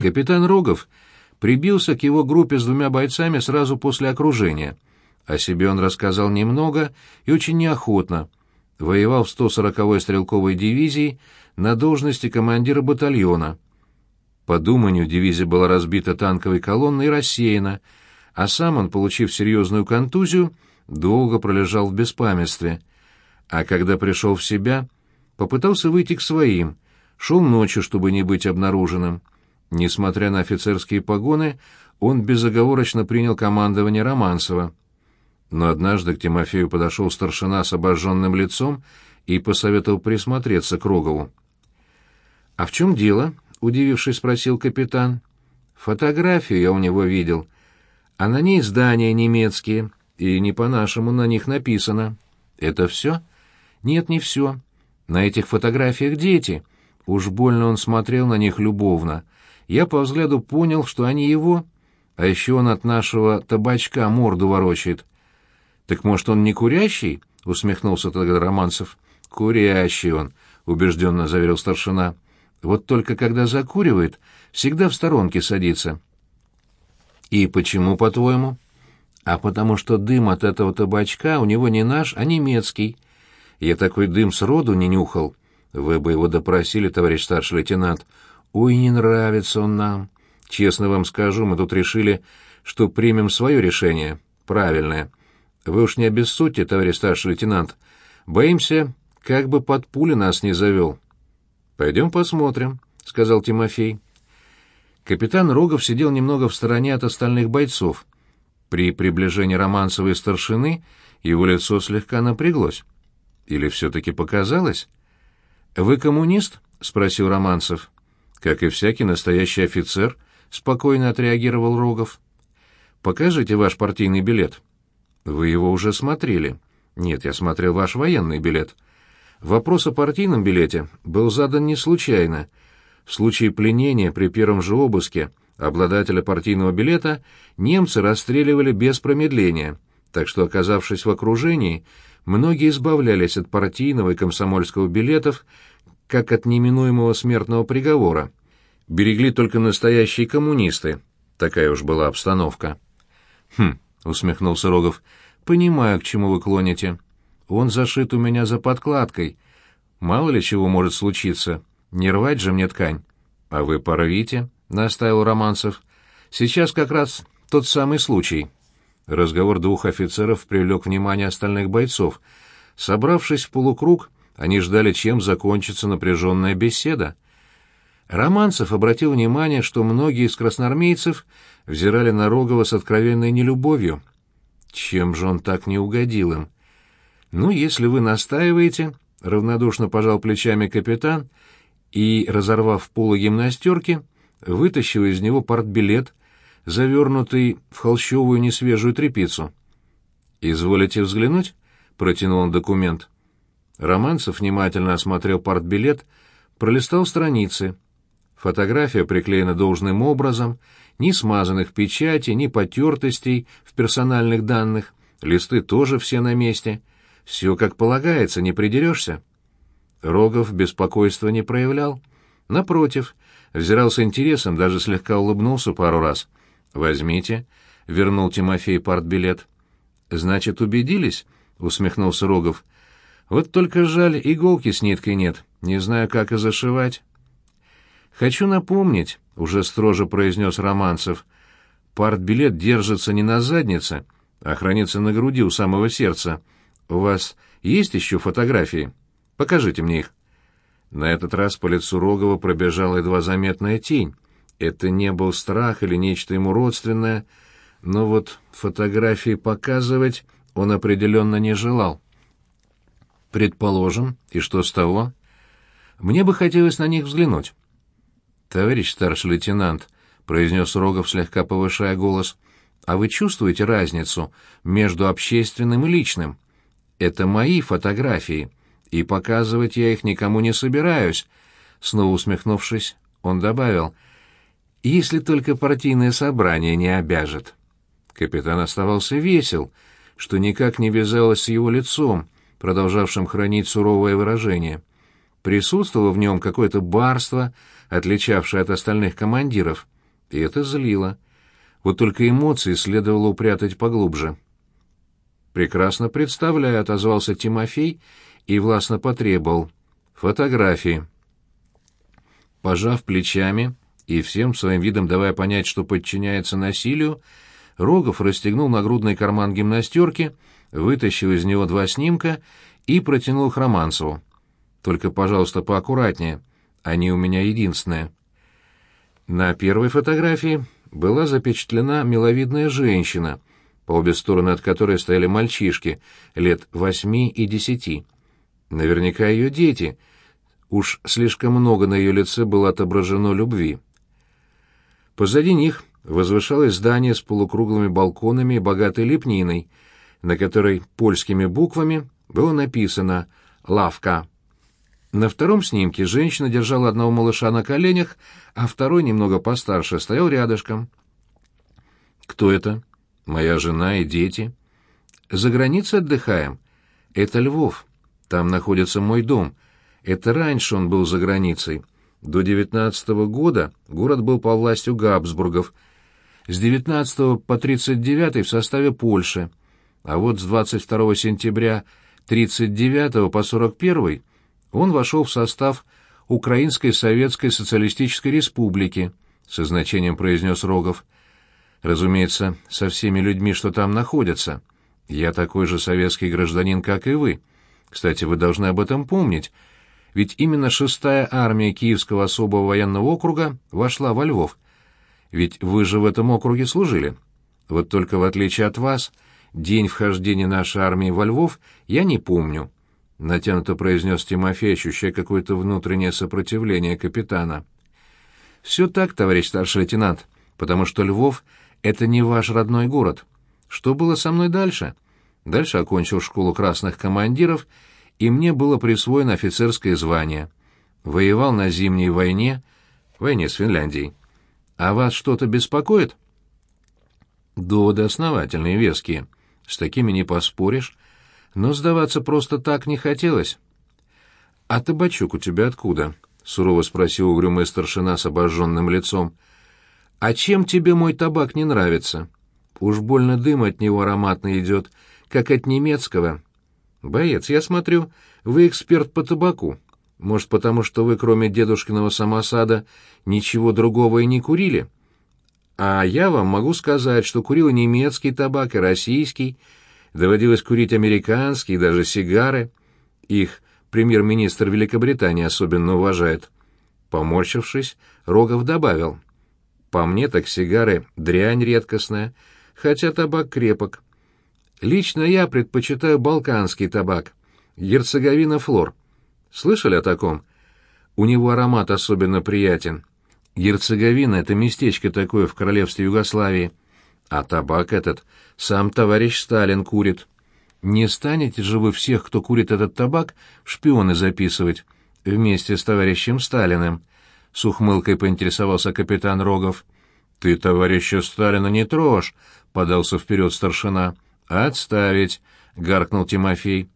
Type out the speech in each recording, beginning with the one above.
Капитан Рогов прибился к его группе с двумя бойцами сразу после окружения. О себе он рассказал немного и очень неохотно. Воевал в 140-й стрелковой дивизии на должности командира батальона. По думанию, дивизия была разбита танковой колонной и рассеяна, а сам он, получив серьезную контузию, долго пролежал в беспамятстве. А когда пришел в себя, попытался выйти к своим, шел ночью, чтобы не быть обнаруженным. Несмотря на офицерские погоны, он безоговорочно принял командование Романцева. Но однажды к Тимофею подошел старшина с обожженным лицом и посоветовал присмотреться к Рогову. «А в чем дело?» — удивившись, спросил капитан. «Фотографию я у него видел, а на ней здания немецкие, и не по-нашему на них написано. Это все?» «Нет, не все. На этих фотографиях дети. Уж больно он смотрел на них любовно» я по взгляду понял, что они его, а еще он от нашего табачка морду ворочает. «Так, может, он не курящий?» — усмехнулся тогда Романцев. «Курящий он», — убежденно заверил старшина. «Вот только когда закуривает, всегда в сторонке садится». «И почему, по-твоему?» «А потому что дым от этого табачка у него не наш, а немецкий. Я такой дым сроду не нюхал. Вы бы его допросили, товарищ старший лейтенант. Ой, не нравится он нам. Честно вам скажу, мы тут решили, что примем свое решение, правильное. Вы уж не обессудьте, товарищ старший лейтенант. Боимся, как бы под пули нас не завел. Пойдем посмотрим, сказал Тимофей. Капитан Рогов сидел немного в стороне от остальных бойцов. При приближении Романцевой старшины его лицо слегка напряглось. Или все-таки показалось? «Вы коммунист?» — спросил Романцев. Как и всякий настоящий офицер, спокойно отреагировал Рогов. Покажите ваш партийный билет. Вы его уже смотрели. Нет, я смотрел ваш военный билет. Вопрос о партийном билете был задан не случайно. В случае пленения при первом же обыске обладателя партийного билета немцы расстреливали без промедления, так что, оказавшись в окружении, многие избавлялись от партийного и комсомольского билетов как от неминуемого смертного приговора. Берегли только настоящие коммунисты. Такая уж была обстановка. «Хм», — усмехнулся Рогов, — «понимаю, к чему вы клоните. Он зашит у меня за подкладкой. Мало ли чего может случиться. Не рвать же мне ткань». «А вы порвите», — настаивал Романцев. «Сейчас как раз тот самый случай». Разговор двух офицеров привлек внимание остальных бойцов. Собравшись в полукруг, они ждали, чем закончится напряженная беседа. Романцев обратил внимание, что многие из красноармейцев взирали на Рогова с откровенной нелюбовью. Чем же он так не угодил им? «Ну, если вы настаиваете», — равнодушно пожал плечами капитан и, разорвав полы гимнастерки, вытащил из него портбилет, завернутый в холщовую несвежую тряпицу. «Изволите взглянуть?» — протянул он документ. Романцев внимательно осмотрел портбилет, пролистал страницы. Фотография приклеена должным образом, ни смазанных печати, ни потертостей в персональных данных, листы тоже все на месте. Все как полагается, не придерешься. Рогов беспокойства не проявлял. Напротив, взирал с интересом, даже слегка улыбнулся пару раз. «Возьмите», — вернул Тимофей партбилет. «Значит, убедились?» — усмехнулся Рогов. Вот только жаль, иголки с ниткой нет, не знаю, как и зашивать. «Хочу напомнить», — уже строже произнес Романцев, — «партбилет держится не на заднице, а хранится на груди у самого сердца. У вас есть еще фотографии? Покажите мне их». На этот раз по лицу Рогова пробежала едва заметная тень. Это не был страх или нечто ему родственное, но вот фотографии показывать он определенно не желал. Предположим, и что с того? Мне бы хотелось на них взглянуть. Товарищ старший лейтенант, произнес Рогов, слегка повышая голос, а вы чувствуете разницу между общественным и личным? Это мои фотографии, и показывать я их никому не собираюсь. Снова усмехнувшись, он добавил, если только партийное собрание не обяжет. Капитан оставался весел, что никак не вязалось с его лицом, продолжавшим хранить суровое выражение. Присутствовало в нем какое-то барство, отличавшее от остальных командиров, и это злило. Вот только эмоции следовало упрятать поглубже. «Прекрасно представляю», — отозвался Тимофей и властно потребовал. «Фотографии». Пожав плечами и всем своим видом давая понять, что подчиняется насилию, Рогов расстегнул нагрудный карман гимнастерки, вытащил из него два снимка и протянул их Романцеву. «Только, пожалуйста, поаккуратнее. Они у меня единственные». На первой фотографии была запечатлена миловидная женщина, по обе стороны от которой стояли мальчишки, лет восьми и десяти. Наверняка ее дети. Уж слишком много на ее лице было отображено любви. Позади них возвышалось здание с полукруглыми балконами и богатой лепниной, на которой польскими буквами было написано «Лавка». На втором снимке женщина держала одного малыша на коленях, а второй, немного постарше, стоял рядышком. «Кто это?» «Моя жена и дети». «За границей отдыхаем?» «Это Львов. Там находится мой дом. Это раньше он был за границей. До девятнадцатого года город был по властью Габсбургов. С девятнадцатого по тридцать девятый в составе Польши. А вот с двадцать второго сентября тридцать девятого по сорок первый он вошел в состав Украинской Советской Социалистической Республики, со значением произнес Рогов. Разумеется, со всеми людьми, что там находятся. Я такой же советский гражданин, как и вы. Кстати, вы должны об этом помнить, ведь именно шестая армия Киевского особого военного округа вошла во Львов. Ведь вы же в этом округе служили. Вот только в отличие от вас, день вхождения нашей армии во Львов я не помню. — натянуто произнес Тимофей, ощущая какое-то внутреннее сопротивление капитана. «Все так, товарищ старший лейтенант, потому что Львов — это не ваш родной город. Что было со мной дальше? Дальше окончил школу красных командиров, и мне было присвоено офицерское звание. Воевал на зимней войне, войне с Финляндией. А вас что-то беспокоит?» «Доводы основательные, веские. С такими не поспоришь» но сдаваться просто так не хотелось. «А табачок у тебя откуда?» — сурово спросил угрюмый старшина с обожженным лицом. «А чем тебе мой табак не нравится? Уж больно дым от него ароматно идет, как от немецкого. Боец, я смотрю, вы эксперт по табаку. Может, потому что вы, кроме дедушкиного самосада, ничего другого и не курили? А я вам могу сказать, что курил немецкий табак и российский, Доводилось курить американские, даже сигары. Их премьер-министр Великобритании особенно уважает. Поморщившись, Рогов добавил. «По мне так сигары — дрянь редкостная, хотя табак крепок. Лично я предпочитаю балканский табак, герцеговина флор. Слышали о таком? У него аромат особенно приятен. Герцеговина — это местечко такое в королевстве Югославии. А табак этот сам товарищ Сталин курит. Не станете же вы всех, кто курит этот табак, в шпионы записывать вместе с товарищем Сталиным? С ухмылкой поинтересовался капитан Рогов. Ты товарища Сталина не трожь, подался вперед старшина. Отставить, гаркнул Тимофей.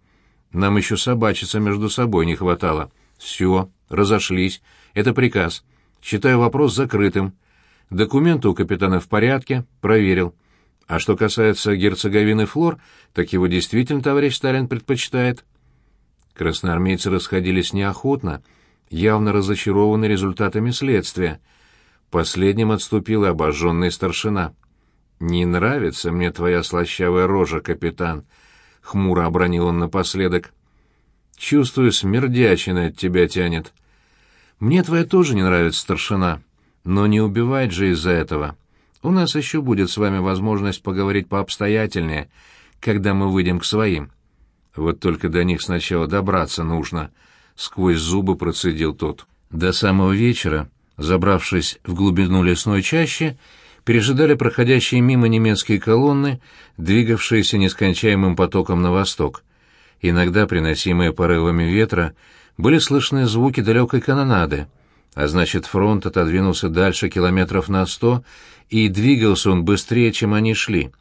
Нам еще собачиться между собой не хватало. Все, разошлись. Это приказ. Считаю вопрос закрытым. Документы у капитана в порядке, проверил. А что касается герцоговины Флор, так его действительно товарищ Сталин предпочитает. Красноармейцы расходились неохотно, явно разочарованы результатами следствия. Последним отступил и обожженный старшина. «Не нравится мне твоя слащавая рожа, капитан», — хмуро обронил он напоследок. «Чувствую, смердячина от тебя тянет». «Мне твоя тоже не нравится, старшина», но не убивать же из-за этого. У нас еще будет с вами возможность поговорить пообстоятельнее, когда мы выйдем к своим. Вот только до них сначала добраться нужно, — сквозь зубы процедил тот. До самого вечера, забравшись в глубину лесной чащи, пережидали проходящие мимо немецкие колонны, двигавшиеся нескончаемым потоком на восток. Иногда, приносимые порывами ветра, были слышны звуки далекой канонады — а значит, фронт отодвинулся дальше километров на сто, и двигался он быстрее, чем они шли.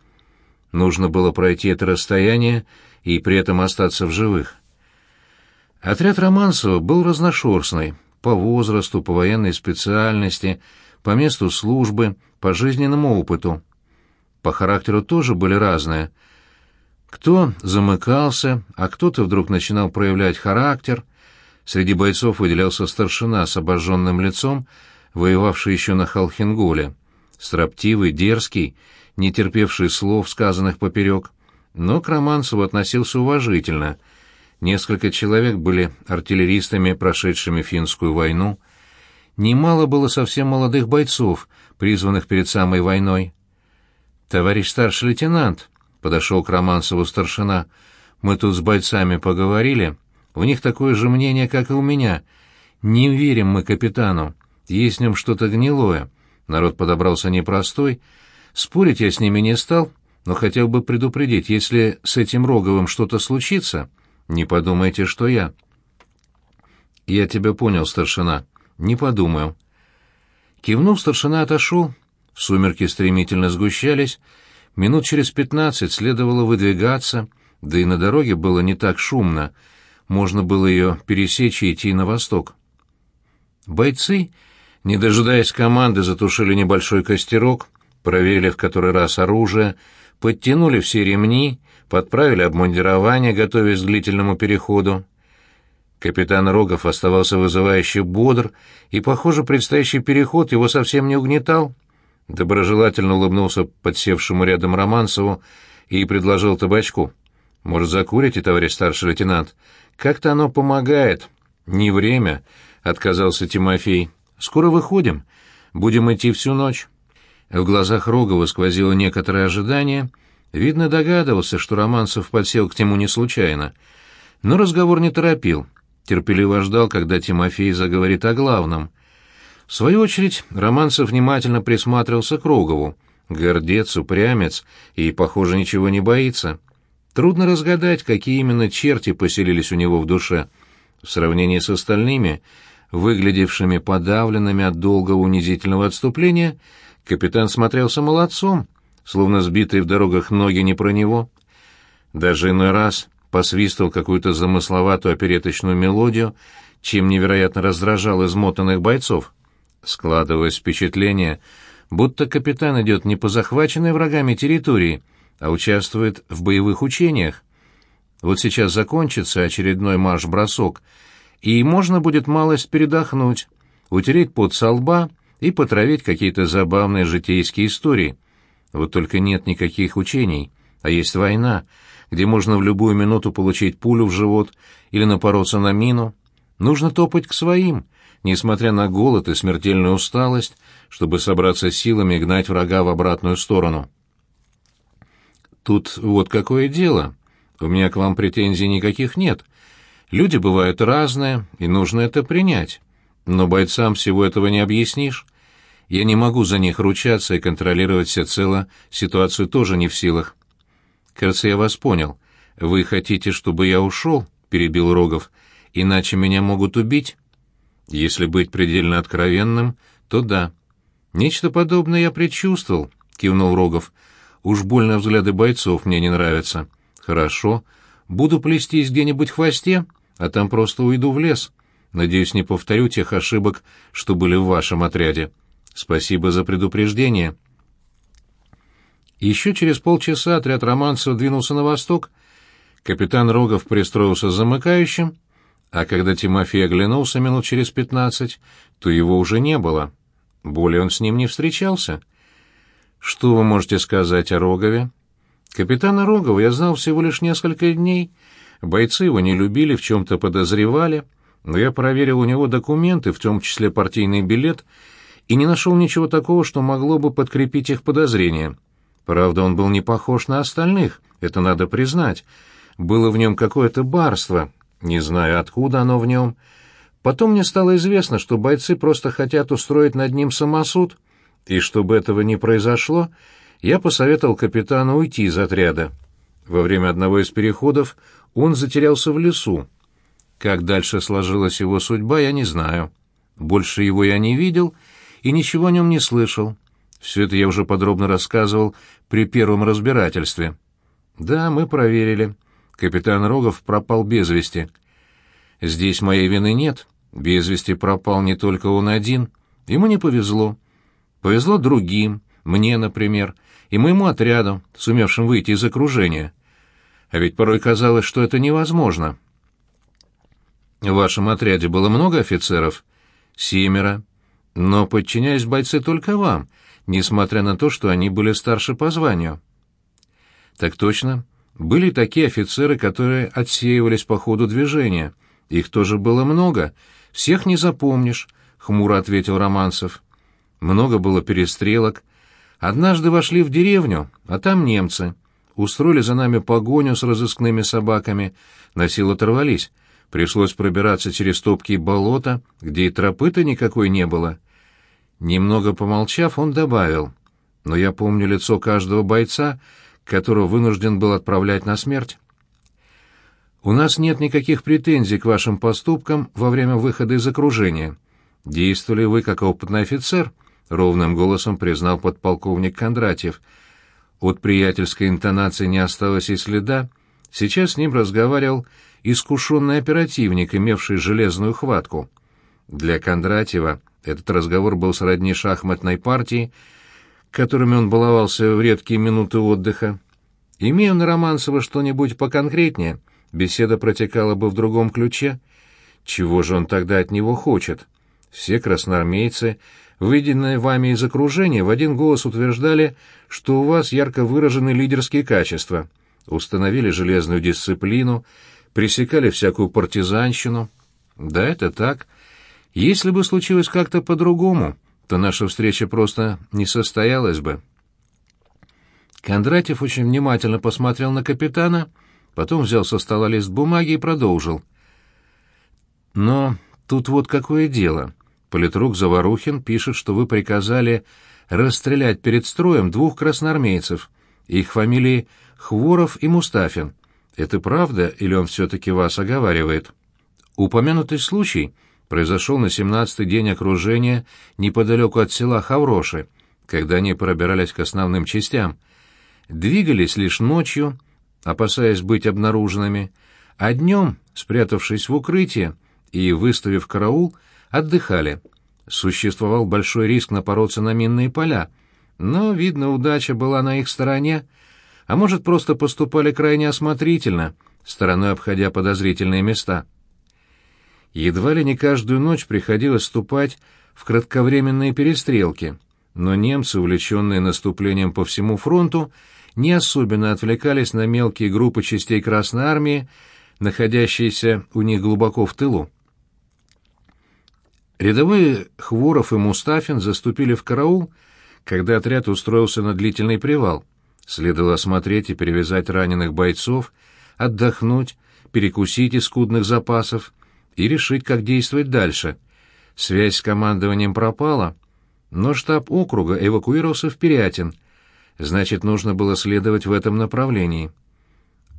Нужно было пройти это расстояние и при этом остаться в живых. Отряд Романцева был разношерстный, по возрасту, по военной специальности, по месту службы, по жизненному опыту. По характеру тоже были разные. Кто замыкался, а кто-то вдруг начинал проявлять характер. Среди бойцов выделялся старшина с обожженным лицом, воевавший еще на Халхинголе. Строптивый, дерзкий, не терпевший слов, сказанных поперек. Но к Романцеву относился уважительно. Несколько человек были артиллеристами, прошедшими финскую войну. Немало было совсем молодых бойцов, призванных перед самой войной. «Товарищ старший лейтенант», — подошел к Романцеву старшина, — «мы тут с бойцами поговорили. У них такое же мнение, как и у меня. Не верим мы капитану. Есть в нем что-то гнилое. Народ подобрался непростой. Спорить я с ними не стал, но хотел бы предупредить, если с этим Роговым что-то случится, не подумайте, что я. Я тебя понял, старшина. Не подумаю. Кивнув, старшина отошел. Сумерки стремительно сгущались. Минут через пятнадцать следовало выдвигаться, да и на дороге было не так шумно. Можно было ее пересечь и идти на восток. Бойцы, не дожидаясь команды, затушили небольшой костерок, проверили в который раз оружие, подтянули все ремни, подправили обмундирование, готовясь к длительному переходу. Капитан Рогов оставался вызывающе бодр, и, похоже, предстоящий переход его совсем не угнетал. Доброжелательно улыбнулся подсевшему рядом Романцеву и предложил табачку. «Может, закурите, товарищ старший лейтенант? Как-то оно помогает». «Не время», — отказался Тимофей. «Скоро выходим. Будем идти всю ночь». В глазах Рогова сквозило некоторое ожидание. Видно, догадывался, что Романцев подсел к нему не случайно. Но разговор не торопил. Терпеливо ждал, когда Тимофей заговорит о главном. В свою очередь, Романцев внимательно присматривался к Рогову. Гордец, упрямец и, похоже, ничего не боится. Трудно разгадать, какие именно черти поселились у него в душе. В сравнении с остальными, выглядевшими подавленными от долгого унизительного отступления, Капитан смотрелся молодцом, словно сбитые в дорогах ноги не про него. Даже иной раз посвистывал какую-то замысловатую опереточную мелодию, чем невероятно раздражал измотанных бойцов. Складывалось впечатление, будто капитан идет не по захваченной врагами территории, а участвует в боевых учениях. Вот сейчас закончится очередной марш-бросок, и можно будет малость передохнуть, утереть пот со лба и потравить какие-то забавные житейские истории. Вот только нет никаких учений, а есть война, где можно в любую минуту получить пулю в живот или напороться на мину. Нужно топать к своим, несмотря на голод и смертельную усталость, чтобы собраться силами и гнать врага в обратную сторону. Тут вот какое дело. У меня к вам претензий никаких нет. Люди бывают разные, и нужно это принять. Но бойцам всего этого не объяснишь. Я не могу за них ручаться и контролировать всецело, ситуацию тоже не в силах. Кажется, я вас понял. Вы хотите, чтобы я ушел? перебил Рогов. Иначе меня могут убить? Если быть предельно откровенным, то да. Нечто подобное я предчувствовал, кивнул Рогов. Уж больно взгляды бойцов мне не нравятся. Хорошо. Буду плестись где-нибудь в хвосте, а там просто уйду в лес. Надеюсь, не повторю тех ошибок, что были в вашем отряде. Спасибо за предупреждение. Еще через полчаса отряд романцев двинулся на восток. Капитан Рогов пристроился замыкающим, а когда Тимофей оглянулся минут через пятнадцать, то его уже не было. Более он с ним не встречался. Что вы можете сказать о Рогове? Капитана Рогова я знал всего лишь несколько дней. Бойцы его не любили, в чем-то подозревали, но я проверил у него документы, в том числе партийный билет, и не нашел ничего такого, что могло бы подкрепить их подозрения. Правда, он был не похож на остальных, это надо признать. Было в нем какое-то барство, не знаю, откуда оно в нем. Потом мне стало известно, что бойцы просто хотят устроить над ним самосуд, и чтобы этого не произошло, я посоветовал капитану уйти из отряда. Во время одного из переходов он затерялся в лесу. Как дальше сложилась его судьба, я не знаю. Больше его я не видел — и ничего о нем не слышал. Все это я уже подробно рассказывал при первом разбирательстве. Да, мы проверили. Капитан Рогов пропал без вести. Здесь моей вины нет. Без вести пропал не только он один. Ему не повезло. Повезло другим, мне, например, и моему отряду, сумевшим выйти из окружения. А ведь порой казалось, что это невозможно. В вашем отряде было много офицеров? Семеро. Но подчиняюсь бойцы только вам, несмотря на то, что они были старше по званию. Так точно. Были такие офицеры, которые отсеивались по ходу движения. Их тоже было много. Всех не запомнишь, — хмуро ответил Романцев. Много было перестрелок. Однажды вошли в деревню, а там немцы. Устроили за нами погоню с разыскными собаками. На силу оторвались. Пришлось пробираться через топкие болота, где и тропы-то никакой не было. Немного помолчав, он добавил. Но я помню лицо каждого бойца, которого вынужден был отправлять на смерть. У нас нет никаких претензий к вашим поступкам во время выхода из окружения. Действовали вы как опытный офицер, ровным голосом признал подполковник Кондратьев. От приятельской интонации не осталось и следа. Сейчас с ним разговаривал искушенный оперативник, имевший железную хватку. Для Кондратьева этот разговор был сродни шахматной партии, которыми он баловался в редкие минуты отдыха. Имея на Романцева что-нибудь поконкретнее, беседа протекала бы в другом ключе. Чего же он тогда от него хочет? Все красноармейцы, выйденные вами из окружения, в один голос утверждали, что у вас ярко выражены лидерские качества, установили железную дисциплину, пресекали всякую партизанщину. Да, это так. Если бы случилось как-то по-другому, то наша встреча просто не состоялась бы. Кондратьев очень внимательно посмотрел на капитана, потом взял со стола лист бумаги и продолжил. «Но тут вот какое дело. Политрук Заварухин пишет, что вы приказали расстрелять перед строем двух красноармейцев. Их фамилии Хворов и Мустафин. Это правда, или он все-таки вас оговаривает?» Упомянутый случай произошел на семнадцатый день окружения неподалеку от села Хавроши, когда они пробирались к основным частям. Двигались лишь ночью, опасаясь быть обнаруженными, а днем, спрятавшись в укрытие и выставив караул, отдыхали. Существовал большой риск напороться на минные поля, но, видно, удача была на их стороне, а может, просто поступали крайне осмотрительно, стороной обходя подозрительные места. Едва ли не каждую ночь приходилось вступать в кратковременные перестрелки, но немцы, увлеченные наступлением по всему фронту, не особенно отвлекались на мелкие группы частей Красной Армии, находящиеся у них глубоко в тылу. Рядовые Хворов и Мустафин заступили в караул, когда отряд устроился на длительный привал. Следовало осмотреть и перевязать раненых бойцов, отдохнуть, перекусить из скудных запасов, и решить, как действовать дальше. Связь с командованием пропала, но штаб округа эвакуировался в Пирятин, значит, нужно было следовать в этом направлении.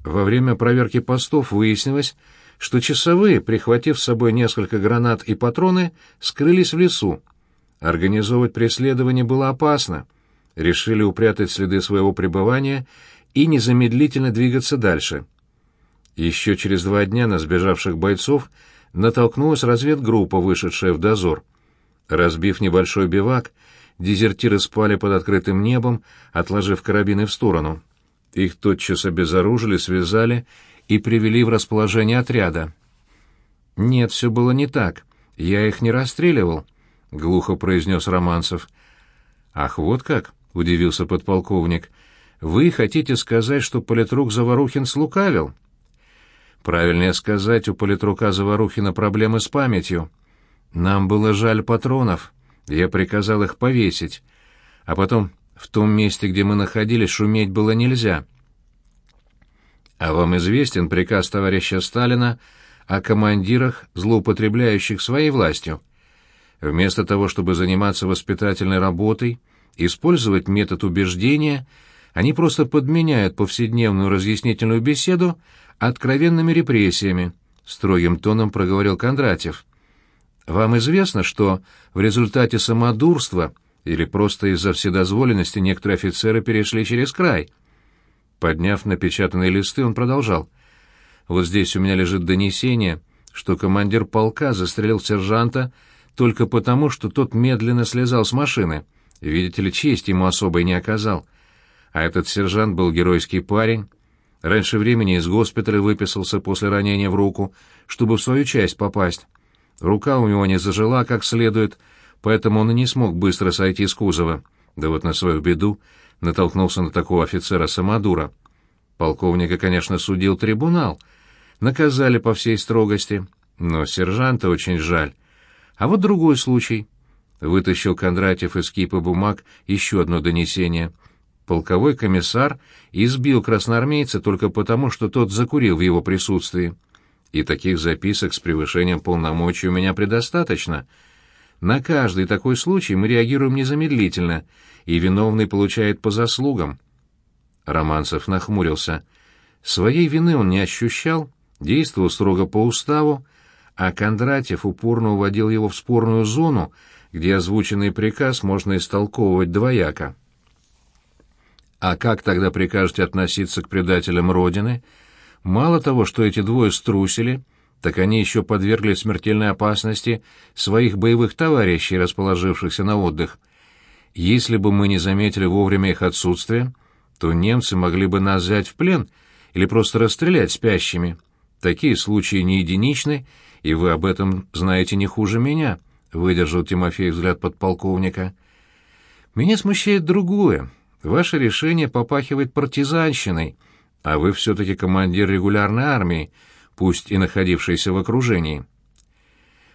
Во время проверки постов выяснилось, что часовые, прихватив с собой несколько гранат и патроны, скрылись в лесу. Организовывать преследование было опасно. Решили упрятать следы своего пребывания и незамедлительно двигаться дальше. Еще через два дня на сбежавших бойцов натолкнулась разведгруппа, вышедшая в дозор. Разбив небольшой бивак, дезертиры спали под открытым небом, отложив карабины в сторону. Их тотчас обезоружили, связали и привели в расположение отряда. «Нет, все было не так. Я их не расстреливал», — глухо произнес Романцев. «Ах, вот как!» — удивился подполковник. «Вы хотите сказать, что политрук Заварухин слукавил?» Правильнее сказать, у политрука Заварухина проблемы с памятью. Нам было жаль патронов. Я приказал их повесить. А потом в том месте, где мы находились, шуметь было нельзя. А вам известен приказ товарища Сталина о командирах, злоупотребляющих своей властью? Вместо того, чтобы заниматься воспитательной работой, использовать метод убеждения, они просто подменяют повседневную разъяснительную беседу откровенными репрессиями, строгим тоном проговорил Кондратьев. Вам известно, что в результате самодурства или просто из-за вседозволенности некоторые офицеры перешли через край? Подняв напечатанные листы, он продолжал. Вот здесь у меня лежит донесение что командир полка застрелил сержанта только потому, что тот медленно слезал с машины. Видите ли, честь ему особой не оказал. А этот сержант был геройский парень. Раньше времени из госпиталя выписался после ранения в руку, чтобы в свою часть попасть. Рука у него не зажила как следует, поэтому он и не смог быстро сойти с кузова. Да вот на свою беду натолкнулся на такого офицера-самодура. Полковника, конечно, судил трибунал. Наказали по всей строгости. Но сержанта очень жаль. А вот другой случай. Вытащил Кондратьев из кипа бумаг еще одно донесение. Полковой комиссар избил красноармейца только потому, что тот закурил в его присутствии. И таких записок с превышением полномочий у меня предостаточно. На каждый такой случай мы реагируем незамедлительно, и виновный получает по заслугам. Романцев нахмурился. Своей вины он не ощущал, действовал строго по уставу, а Кондратьев упорно уводил его в спорную зону, где озвученный приказ можно истолковывать двояко. А как тогда прикажете относиться к предателям Родины? Мало того, что эти двое струсили, так они еще подвергли смертельной опасности своих боевых товарищей, расположившихся на отдых. Если бы мы не заметили вовремя их отсутствия, то немцы могли бы нас взять в плен или просто расстрелять спящими. Такие случаи не единичны, и вы об этом знаете не хуже меня», — выдержал Тимофей взгляд подполковника. «Меня смущает другое. Ваше решение попахивает партизанщиной, а вы все-таки командир регулярной армии, пусть и находившийся в окружении».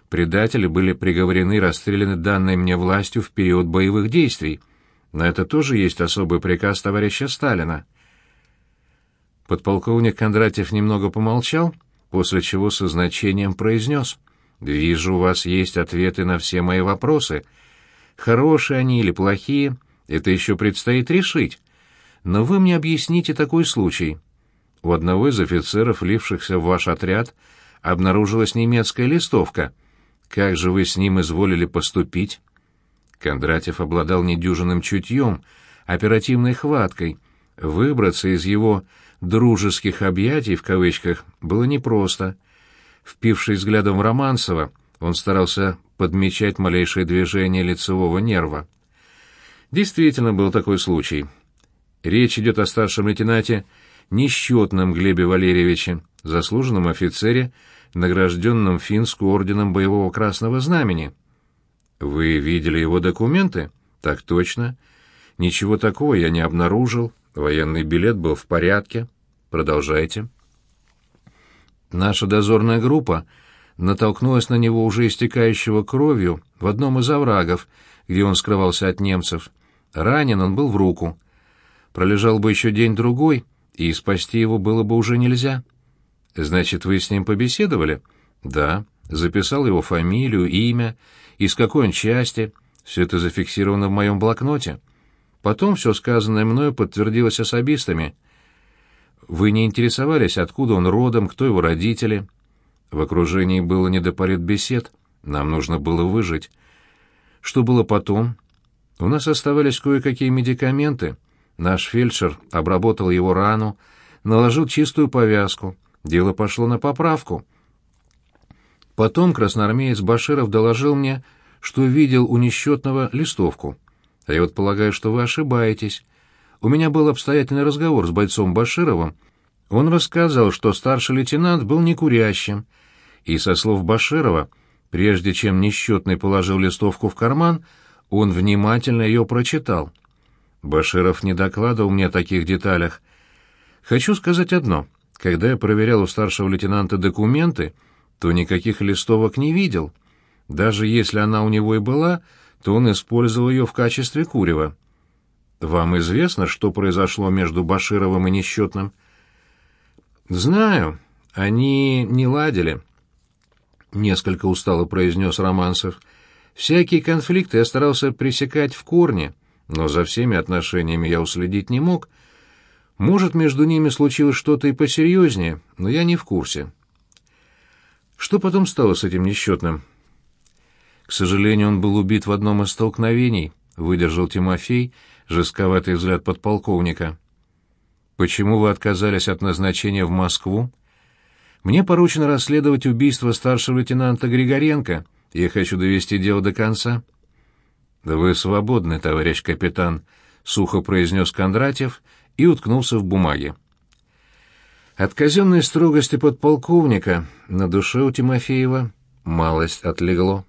Предатели были приговорены и расстреляны данной мне властью в период боевых действий — на это тоже есть особый приказ товарища Сталина. Подполковник Кондратьев немного помолчал, после чего со значением произнес. «Вижу, у вас есть ответы на все мои вопросы. Хорошие они или плохие, это еще предстоит решить. Но вы мне объясните такой случай. У одного из офицеров, лившихся в ваш отряд, обнаружилась немецкая листовка. Как же вы с ним изволили поступить?» Кондратьев обладал недюжинным чутьем, оперативной хваткой. Выбраться из его «дружеских объятий» в кавычках было непросто. Впившись взглядом в Романцева, он старался подмечать малейшее движение лицевого нерва. Действительно был такой случай. Речь идет о старшем лейтенанте Несчетном Глебе Валерьевиче, заслуженном офицере, награжденном Финскую орденом Боевого Красного Знамени. Вы видели его документы? Так точно. Ничего такого я не обнаружил. Военный билет был в порядке. Продолжайте. Наша дозорная группа натолкнулась на него уже истекающего кровью в одном из оврагов, где он скрывался от немцев. Ранен он был в руку. Пролежал бы еще день-другой, и спасти его было бы уже нельзя. Значит, вы с ним побеседовали? Да. Записал его фамилию, имя, из какой он части. Все это зафиксировано в моем блокноте. Потом все сказанное мною подтвердилось особистами. Вы не интересовались, откуда он родом, кто его родители? В окружении было не до бесед. Нам нужно было выжить. Что было потом? У нас оставались кое-какие медикаменты. Наш фельдшер обработал его рану, наложил чистую повязку. Дело пошло на поправку — Потом красноармеец Баширов доложил мне, что видел у несчетного листовку. А я вот полагаю, что вы ошибаетесь. У меня был обстоятельный разговор с бойцом Башировым. Он рассказал, что старший лейтенант был некурящим, и, со слов Баширова, прежде чем несчетный положил листовку в карман, он внимательно ее прочитал. Баширов не докладывал мне о таких деталях. Хочу сказать одно. Когда я проверял у старшего лейтенанта документы, то никаких листовок не видел. Даже если она у него и была, то он использовал ее в качестве курева. Вам известно, что произошло между Башировым и Несчетным? Знаю. Они не ладили. Несколько устало произнес Романцев. Всякие конфликты я старался пресекать в корне, но за всеми отношениями я уследить не мог. Может, между ними случилось что-то и посерьезнее, но я не в курсе. Что потом стало с этим несчетным? К сожалению, он был убит в одном из столкновений, выдержал Тимофей жестковатый взгляд подполковника. Почему вы отказались от назначения в Москву? Мне поручено расследовать убийство старшего лейтенанта Григоренко. Я хочу довести дело до конца». «Да вы свободны, товарищ капитан», — сухо произнес Кондратьев и уткнулся в бумаге. От казенной строгости подполковника на душе у Тимофеева малость отлегло.